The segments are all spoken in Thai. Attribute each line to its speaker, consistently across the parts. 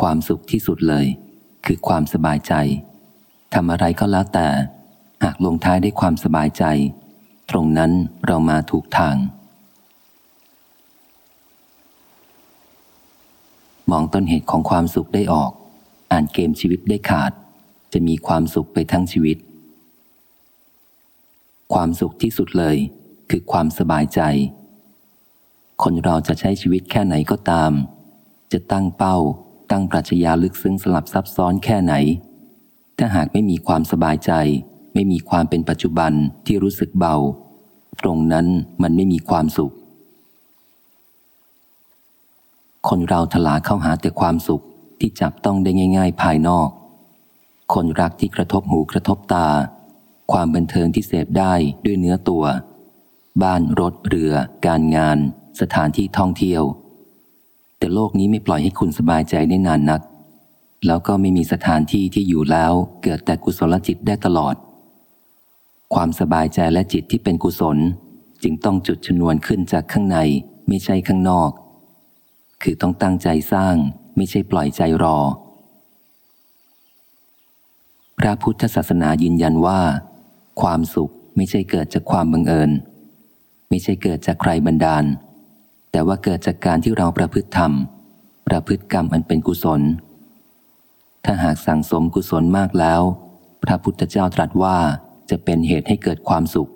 Speaker 1: ความสุขที่สุดเลย คือความสบายใจทำอะไรก็แล้วแต่ หากลงท้ายด้วยความสบายใจ ตรงนั้นเรามาถูกทาง มองต้นเหตุของความสุขได้ออก อ่านเกมชีวิตได้ขาด จะมีความสุขไปทั้งชีวิต ความสุขที่สุดเลย คือความสบายใจ คนเราจะใช้ชีวิตแค่ไหนก็ตาม จะตั้งเป้า ตั้งปรัชญาลึกซึ้งสลับซับซ้อนแค่ไหน ถ้าหากไม่มีความสบายใจ ไม่มีความเป็นปัจจุบันที่รู้สึกเบา ตรงนั้นมันไม่มีความสุข คนเราถลาเข้าหาแต่ความสุขที่จับต้องได้ง่าย ๆ ภายนอก คนรักที่กระทบหูกระทบตา ความบันเทิงที่เสพได้ด้วยเนื้อตัว บ้านรถเรือ การงาน สถานที่ท่องเที่ยว แต่โลกนี้ไม่ปล่อยให้คุณสบายใจได้นานนัก แล้วก็ไม่มีสถานที่ที่อยู่แล้ว เกิดแต่กุศลจิตได้ตลอด ความสบายใจและจิตที่เป็นกุศล จึงต้องจุดชนวนขึ้นจากข้างในไม่ใช่ข้างนอก คือต้องตั้งใจสร้างไม่ใช่ปล่อยใจรอ พระพุทธศาสนายืนยันว่า ความสุขไม่ใช่เกิดจากความบังเอิญ ไม่ใช่เกิดจากใครบันดาล แต่ว่าเกิดจากการที่เราประพฤติธรรม ประพฤติกรรมอันเป็นกุศล ถ้าหากสั่งสมกุศลมากแล้ว พระพุทธเจ้าตรัสว่าจะเป็นเหตุให้เกิดความสุข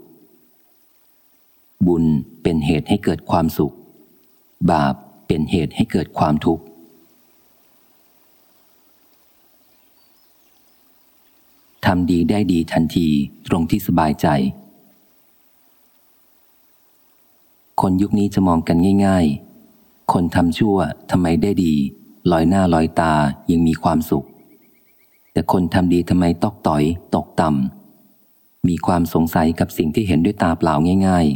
Speaker 1: บุญเป็นเหตุให้เกิดความสุข บาปเป็นเหตุให้เกิดความทุกข์ทำดีได้ดีทันทีตรงที่สบายใจ คนยุคนี้จะมองกันง่าย ๆ คนทำชั่วทำไมได้ดี ลอยหน้าลอยตายังมีความสุข แต่คนทำดีทำไมตอกต่อย ตกต่ำมีความสงสัยกับสิ่งที่เห็นด้วยตาเปล่าง่าย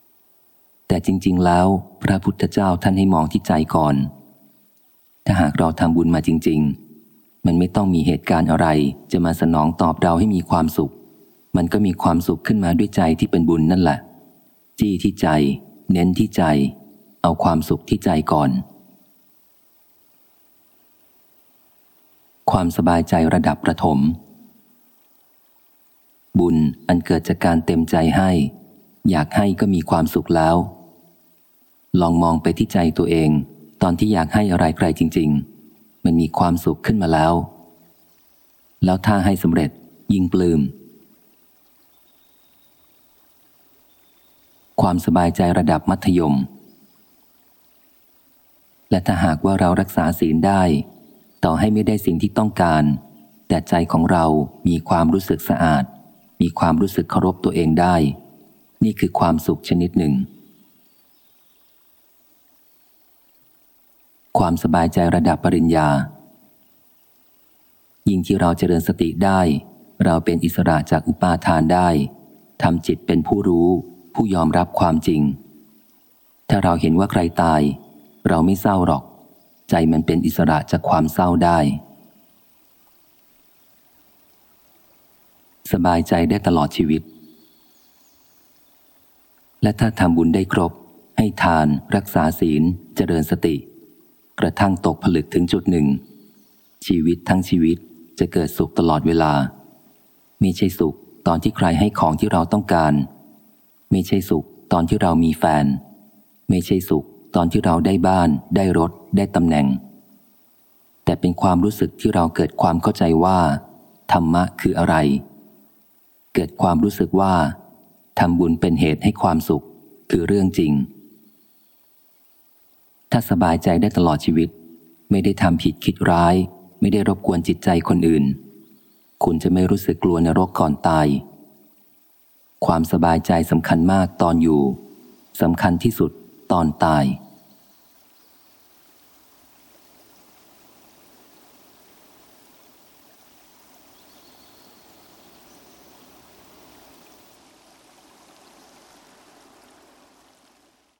Speaker 1: ๆ แต่จริง ๆ แล้ว พระพุทธเจ้าท่านให้มองที่ใจก่อน ถ้าหากเราทำบุญมาจริง ๆ มันไม่ต้องมีเหตุการณ์อะไร จะมาสนองตอบเราให้มีความสุข มันก็มีความสุขขึ้นมาด้วยใจที่เป็นบุญนั่นแหละ จี้ที่ใจ เน้นที่ใจ เอาความสุขที่ใจก่อน ความสบายใจระดับประถม บุญอันเกิดจากการเต็มใจให้ อยากให้ก็มีความสุขแล้ว ลองมองไปที่ใจตัวเอง ตอนที่อยากให้อะไรใครจริง ๆ มันมีความสุขขึ้นมาแล้ว แล้วถ้าให้สำเร็จยิ่งปลืม้ม ความสบายใจระดับมัธยม และถ้าหากว่าเรารักษาศีลได้ ต่อให้ไม่ได้สิ่งที่ต้องการ แต่ใจของเรามีความรู้สึกสะอาด มีความรู้สึกเคารพตัวเองได้ นี่คือความสุขชนิดหนึ่ง ความสบายใจระดับปริญญา ยิ่งที่เราเจริญสติได้ เราเป็นอิสระจากอุปาทานได้ทำจิตเป็นผู้รู้ ผู้ยอมรับความจริง ถ้าเราเห็นว่าใครตาย เราไม่เศร้าหรอก ใจมันเป็นอิสระจากความเศร้าได้ สบายใจได้ตลอดชีวิต และถ้าทำบุญได้ครบ ให้ทาน รักษาศีล เจริญสติ กระทั่งตกผลึกถึงจุดหนึ่ง ชีวิตทั้งชีวิตจะเกิดสุขตลอดเวลาม่ใช่สุขตอนที่ใครให้ของที่เราต้องการ ไม่ใช่สุขตอนที่เรามีแฟน ไม่ใช่สุขตอนที่เราได้บ้าน ได้รถ ได้ตำแหน่ง แต่เป็นความรู้สึกที่เราเกิดความเข้าใจว่า ธรรมะคืออะไร เกิดความรู้สึกว่าทำบุญเป็นเหตุให้ความสุขคือเรื่องจริง ถ้าสบายใจได้ตลอดชีวิต ไม่ได้ทำผิดคิดร้าย ไม่ได้รบกวนจิตใจคนอื่น คุณจะไม่รู้สึกกลัวนรกก่อนตาย ความสบายใจสำคัญมากตอนอยู่สำคัญที่สุดตอนตาย